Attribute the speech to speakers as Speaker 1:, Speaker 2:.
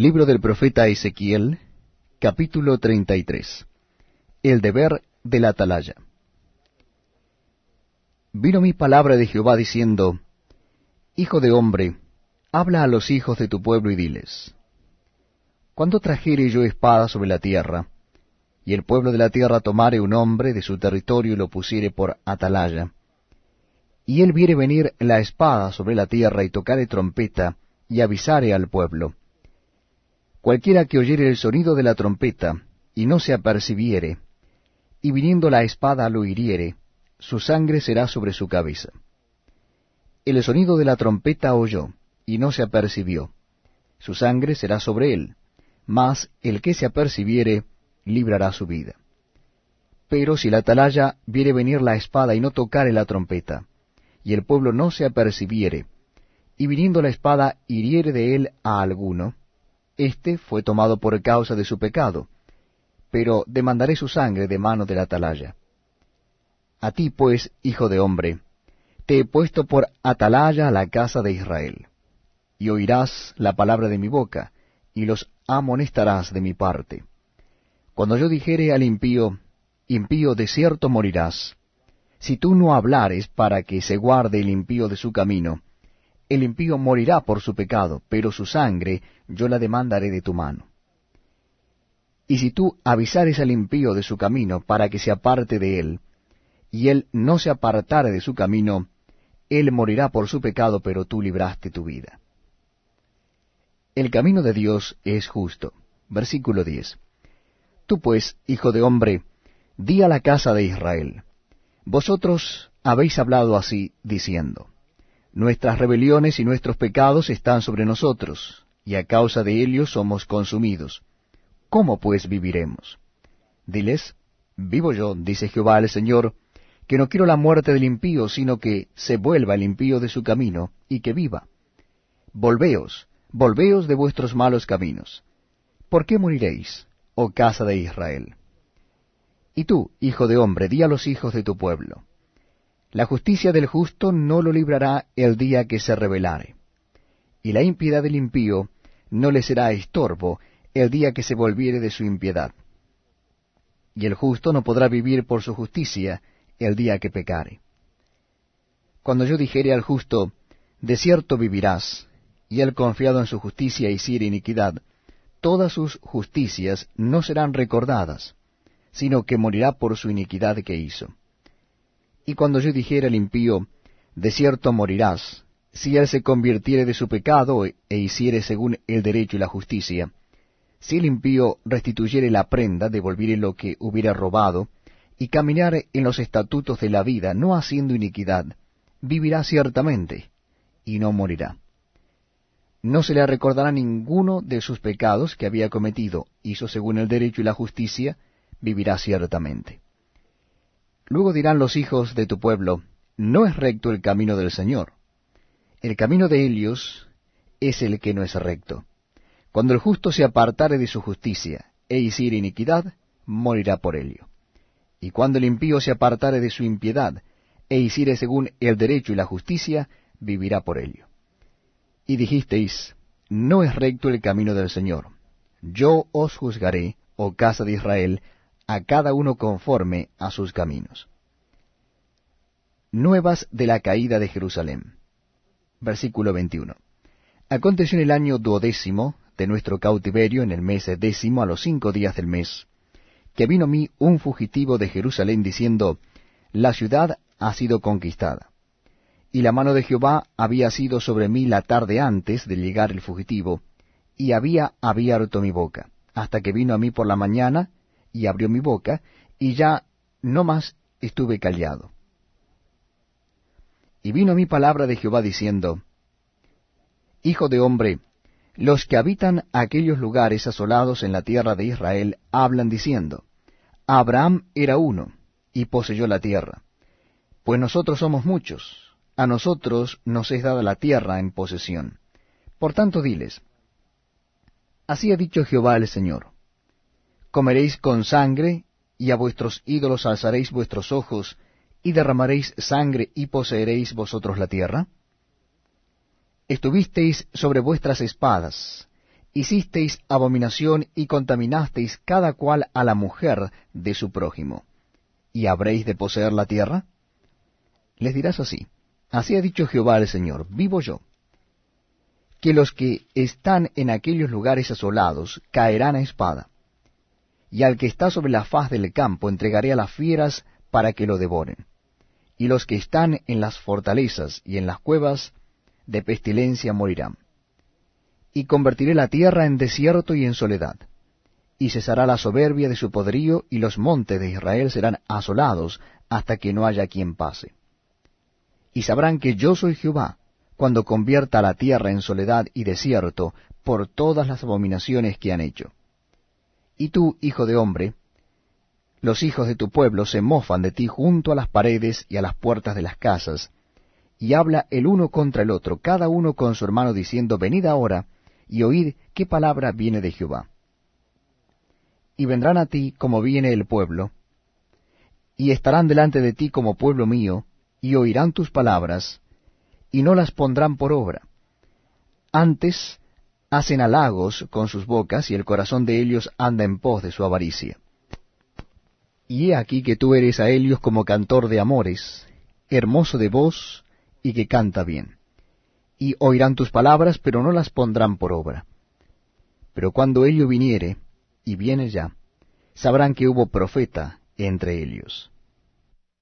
Speaker 1: Libro del profeta Ezequiel, capítulo 33. El deber de la atalaya. Vino mi palabra de Jehová diciendo, Hijo de hombre, habla a los hijos de tu pueblo y diles, Cuando trajere yo espada sobre la tierra, y el pueblo de la tierra tomare un hombre de su territorio y lo pusiere por atalaya, y él viere venir la espada sobre la tierra y tocare trompeta, y avisare al pueblo, Cualquiera que oyere el sonido de la trompeta, y no se apercibiere, y viniendo la espada lo hiriere, su sangre será sobre su cabeza. El sonido de la trompeta oyó, y no se apercibió, su sangre será sobre él, mas el que se apercibiere, librará su vida. Pero si la atalaya viere venir la espada y no tocare la trompeta, y el pueblo no se apercibiere, y viniendo la espada hiriere de él a alguno, este fue tomado por causa de su pecado, pero demandaré su sangre de mano de la atalaya. A ti, pues, hijo de hombre, te he puesto por atalaya a la casa de Israel. Y oirás la palabra de mi boca, y los amonestarás de mi parte. Cuando yo dijere al impío, impío de cierto morirás, si tú no hablares para que se guarde el impío de su camino, el impío morirá por su pecado, pero su sangre yo la demandaré de tu mano. Y si tú avisares al impío de su camino para que se aparte de él, y él no se apartare de su camino, él morirá por su pecado, pero tú libraste tu vida. El camino de Dios es justo. Versículo 10. Tú pues, hijo de hombre, di a la casa de Israel, vosotros habéis hablado así, diciendo, Nuestras rebeliones y nuestros pecados están sobre nosotros, y a causa de ellos somos consumidos. ¿Cómo pues viviremos? Diles, vivo yo, dice Jehová el Señor, que no quiero la muerte del impío, sino que se vuelva el impío de su camino, y que viva. Volveos, volveos de vuestros malos caminos. ¿Por qué moriréis, oh casa de Israel? Y tú, hijo de hombre, di a los hijos de tu pueblo, la justicia del justo no lo librará el día que se rebelare, y la impiedad del impío no le será estorbo el día que se volviere de su impiedad. Y el justo no podrá vivir por su justicia el día que pecare. Cuando yo dijere al justo, de cierto vivirás, y él confiado en su justicia hiciere iniquidad, todas sus justicias no serán recordadas, sino que morirá por su iniquidad que hizo. Y cuando yo dijera al impío, de cierto morirás, si él se convirtiere de su pecado e hiciere según el derecho y la justicia, si el impío restituyere la prenda, devolviere lo que hubiera robado, y caminare en los estatutos de la vida, no haciendo iniquidad, vivirá ciertamente, y no morirá. No se le recordará ninguno de sus pecados que había cometido, hizo según el derecho y la justicia, vivirá ciertamente. Luego dirán los hijos de tu pueblo, no es recto el camino del Señor. El camino de ellos es el que no es recto. Cuando el justo se apartare de su justicia e hiciere iniquidad, morirá por ello. Y cuando el impío se apartare de su impiedad e hiciere según el derecho y la justicia, vivirá por ello. Y dijisteis, no es recto el camino del Señor. Yo os juzgaré, oh casa de Israel, a cada uno conforme a sus caminos. Nuevas de la caída de Jerusalén. Versículo 21. Aconteció en el año duodécimo de nuestro cautiverio, en el mes décimo, a los cinco días del mes, que vino a mí un fugitivo de Jerusalén diciendo, La ciudad ha sido conquistada. Y la mano de Jehová había sido sobre mí la tarde antes de llegar el fugitivo, y había abierto mi boca, hasta que vino a mí por la mañana, y abrió mi boca, y ya no más estuve callado. Y vino mi palabra de Jehová diciendo, Hijo de hombre, los que habitan aquellos lugares asolados en la tierra de Israel hablan diciendo, Abraham era uno, y poseyó la tierra. Pues nosotros somos muchos, a nosotros nos es dada la tierra en posesión. Por tanto diles, Así ha dicho Jehová el Señor, comeréis con sangre, y a vuestros ídolos alzaréis vuestros ojos, y derramaréis sangre, y poseeréis vosotros la tierra? Estuvisteis sobre vuestras espadas, hicisteis abominación y contaminasteis cada cual a la mujer de su prójimo. ¿Y habréis de poseer la tierra? Les dirás así, así ha dicho Jehová el Señor, vivo yo, que los que están en aquellos lugares asolados caerán a espada, y al que está sobre la faz del campo entregaré a las fieras para que lo devoren, y los que están en las fortalezas y en las cuevas de pestilencia morirán y convertiré la tierra en desierto y en soledad. Y cesará la soberbia de su poderío, y los montes de Israel serán asolados hasta que no haya quien pase. Y sabrán que yo soy Jehová, cuando convierta la tierra en soledad y desierto por todas las abominaciones que han hecho. Y tú, hijo de hombre, los hijos de tu pueblo se mofan de ti junto a las paredes y a las puertas de las casas, y habla el uno contra el otro, cada uno con su hermano, diciendo, Venid ahora, y oíd qué palabra viene de Jehová. Y vendrán a ti como viene el pueblo, y estarán delante de ti como pueblo mío, y oirán tus palabras, y no las pondrán por obra. Antes hacen halagos con sus bocas, y el corazón de ellos anda en pos de su avaricia. Y he aquí que tú eres a ellos como cantor de amores, hermoso de voz, y que canta bien y oirán tus palabras, pero no las pondrán por obra. Pero cuando ello viniere, y viene ya, sabrán que hubo profeta entre ellos.